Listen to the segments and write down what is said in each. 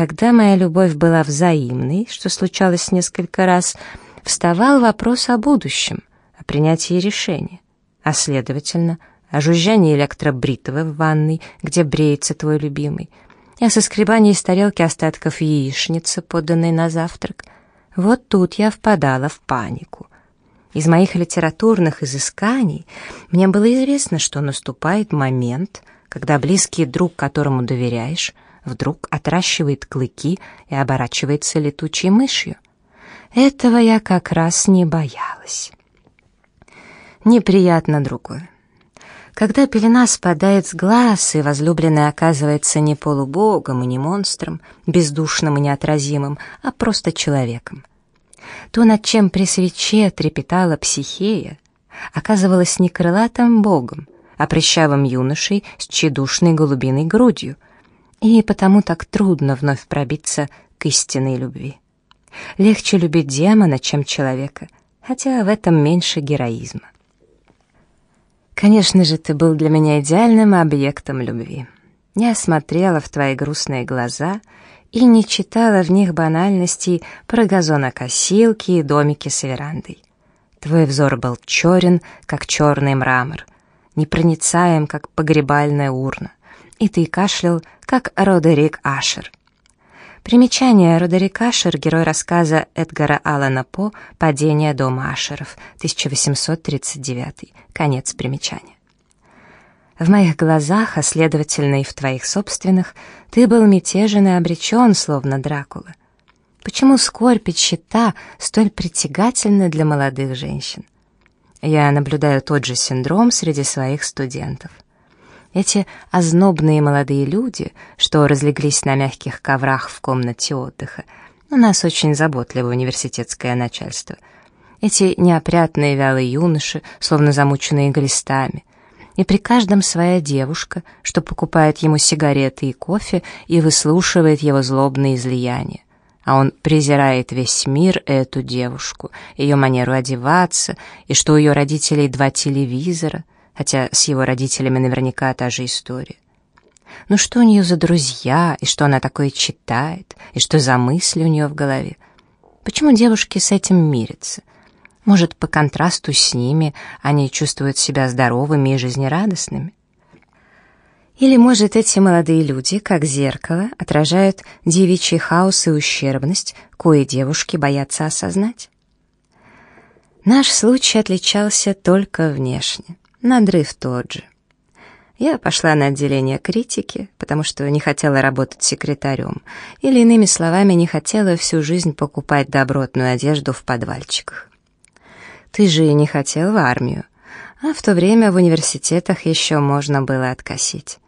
Когда моя любовь была взаимной, что случалось несколько раз, вставал вопрос о будущем, о принятии решения, а следовательно, о жужжании электробритвы в ванной, где бреется твой любимый, и о соскребании из тарелки остатков яичницы, поданной на завтрак. Вот тут я впадала в панику. Из моих литературных изысканий мне было известно, что наступает момент, когда близкий друг, которому доверяешь, вдруг отращивает клыки и оборачивается летучей мышью. Этого я как раз не боялась. Неприятно другое. Когда пелена спадает с глаз, и возлюбленный оказывается не полубогом и не монстром, бездушным и неотразимым, а просто человеком. То, над чем при свече трепетала психея, оказывалось не крылатым богом, а прыщавым юношей с тщедушной голубиной грудью, и потому так трудно вновь пробиться к истинной любви. Легче любить демона, чем человека, хотя в этом меньше героизма. Конечно же, ты был для меня идеальным объектом любви. Я смотрела в твои грустные глаза и не читала в них банальностей про газонокосилки и домики с верандой. Твой взор был черен, как черный мрамор, непроницаем, как погребальная урна, и ты кашлял, как Родерик Ашер. Примечание Родерик Ашер, герой рассказа Эдгара Аллана По «Падение дома Ашеров», 1839. Конец примечания. В моих глазах, а следовательно и в твоих собственных, ты был мятежен и обречен, словно Дракула. Почему скорбь и щита столь притягательны для молодых женщин? Я наблюдаю тот же синдром среди своих студентов. Эти ознобные молодые люди, что разлеглись на мягких коврах в комнате отдыха, у нас очень заботливое университетское начальство. Эти неопрятные вялые юноши, словно замученные глистами. И при каждом своя девушка, что покупает ему сигареты и кофе и выслушивает его злобные излияния. А он презирает весь мир эту девушку, ее манеру одеваться, и что у ее родителей два телевизора — хотя с его родителями наверняка та же история. Ну что у нее за друзья, и что она такое читает, и что за мысли у нее в голове? Почему девушки с этим мирятся? Может, по контрасту с ними они чувствуют себя здоровыми и жизнерадостными? Или, может, эти молодые люди, как зеркало, отражают девичий хаос и ущербность, кое девушки боятся осознать? Наш случай отличался только внешне. Надрыв тот же. Я пошла на отделение критики, потому что не хотела работать секретарем, или, иными словами, не хотела всю жизнь покупать добротную одежду в подвальчиках. Ты же и не хотел в армию, а в то время в университетах еще можно было откосить.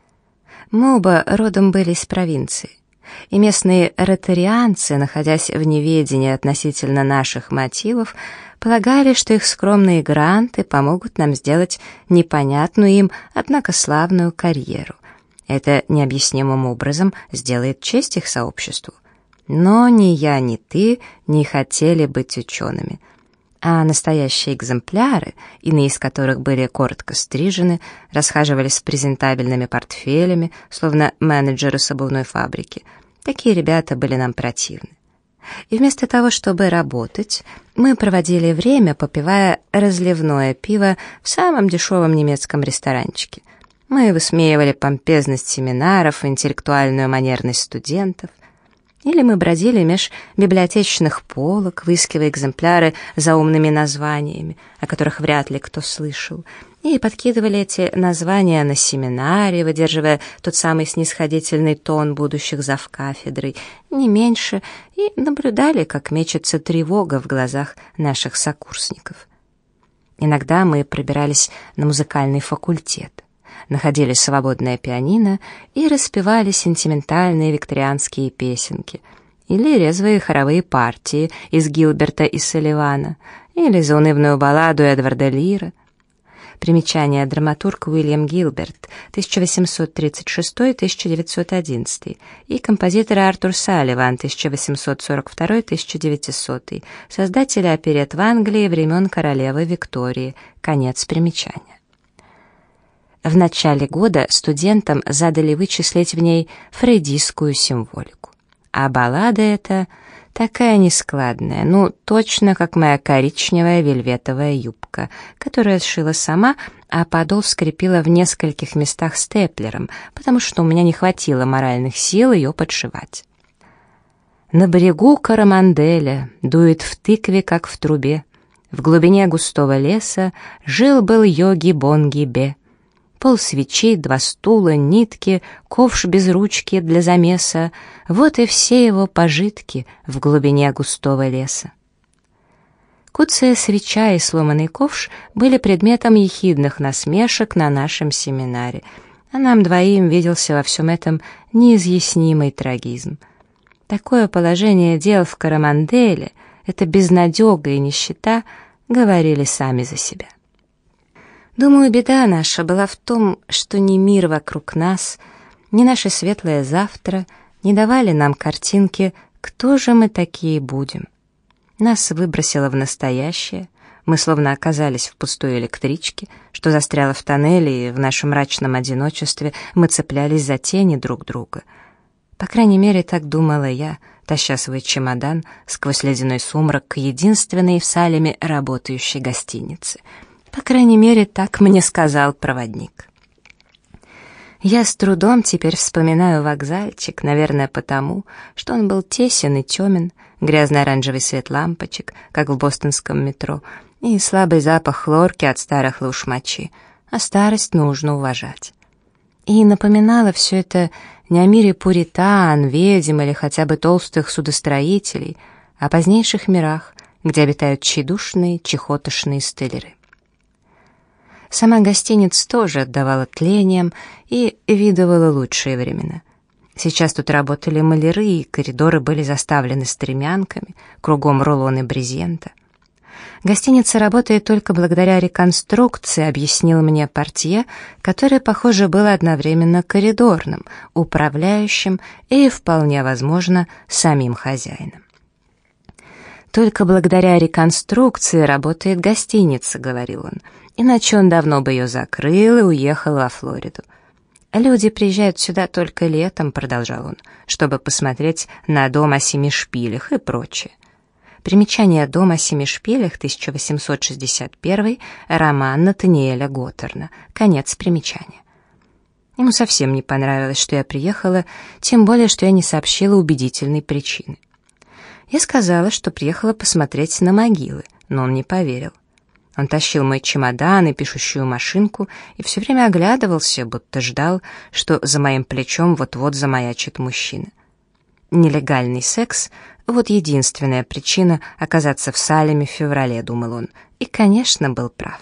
Мы оба родом были из провинции и местные ротарианцы, находясь в неведении относительно наших мотивов, полагали, что их скромные гранты помогут нам сделать непонятную им, однако славную карьеру. Это необъяснимым образом сделает честь их сообществу. Но ни я, ни ты не хотели быть учеными. А настоящие экземпляры, иные из которых были коротко стрижены, расхаживали с презентабельными портфелями, словно менеджеры с обувной фабрики — Такие ребята были нам противны. И вместо того, чтобы работать, мы проводили время, попивая разливное пиво в самом дешевом немецком ресторанчике. Мы высмеивали помпезность семинаров, интеллектуальную манерность студентов. Или мы бродили меж библиотечных полок, выискивая экземпляры за умными названиями, о которых вряд ли кто слышал, и подкидывали эти названия на семинаре, выдерживая тот самый снисходительный тон будущих завкафедрой, не меньше, и наблюдали, как мечется тревога в глазах наших сокурсников. Иногда мы пробирались на музыкальный факультет, находили свободное пианино и распевали сентиментальные викторианские песенки или резвые хоровые партии из Гилберта и Салливана, или заунывную балладу Эдварда Лира — Примечание. Драматург Уильям Гилберт, 1836-1911, и композитор Артур Салливан, 1842-1900, создатели оперет в Англии времен королевы Виктории. Конец примечания. В начале года студентам задали вычислить в ней фрейдистскую символику. А баллада эта такая нескладная, ну, точно как моя коричневая вельветовая юбка, которую сшила сама, а подол скрепила в нескольких местах степлером, потому что у меня не хватило моральных сил ее подшивать. На берегу Караманделя дует в тыкве, как в трубе. В глубине густого леса жил-был йоги Бонги Бе пол свечей, два стула, нитки, ковш без ручки для замеса. Вот и все его пожитки в глубине густого леса. Куцая свеча и сломанный ковш были предметом ехидных насмешек на нашем семинаре, а нам двоим виделся во всем этом неизъяснимый трагизм. Такое положение дел в Караманделе, эта безнадега и нищета, говорили сами за себя. Думаю, беда наша была в том, что ни мир вокруг нас, ни наше светлое завтра не давали нам картинки, кто же мы такие будем. Нас выбросило в настоящее, мы словно оказались в пустой электричке, что застряла в тоннеле, и в нашем мрачном одиночестве мы цеплялись за тени друг друга. По крайней мере, так думала я, таща свой чемодан сквозь ледяной сумрак к единственной в Салеме работающей гостинице — по крайней мере, так мне сказал проводник. Я с трудом теперь вспоминаю вокзальчик, наверное, потому, что он был тесен и темен, грязно-оранжевый свет лампочек, как в бостонском метро, и слабый запах хлорки от старых луж мочи, а старость нужно уважать. И напоминало все это не о мире пуритан, ведьм или хотя бы толстых судостроителей, а о позднейших мирах, где обитают тщедушные, чехотошные стеллеры. Сама гостиница тоже отдавала тлением и видывала лучшие времена. Сейчас тут работали маляры, и коридоры были заставлены стремянками, кругом рулоны брезента. Гостиница работает только благодаря реконструкции, объяснил мне портье, который, похоже, был одновременно коридорным, управляющим и, вполне возможно, самим хозяином. «Только благодаря реконструкции работает гостиница», — говорил он иначе он давно бы ее закрыл и уехал во Флориду. «Люди приезжают сюда только летом», — продолжал он, «чтобы посмотреть на дом о семи шпилях и прочее». Примечание «Дом о семи шпилях» 1861, роман Натаниэля Готтерна. Конец примечания. Ему совсем не понравилось, что я приехала, тем более, что я не сообщила убедительной причины. Я сказала, что приехала посмотреть на могилы, но он не поверил. Он тащил мой чемодан и пишущую машинку и все время оглядывался, будто ждал, что за моим плечом вот-вот замаячит мужчина. Нелегальный секс — вот единственная причина оказаться в Салеме в феврале, думал он, и, конечно, был прав.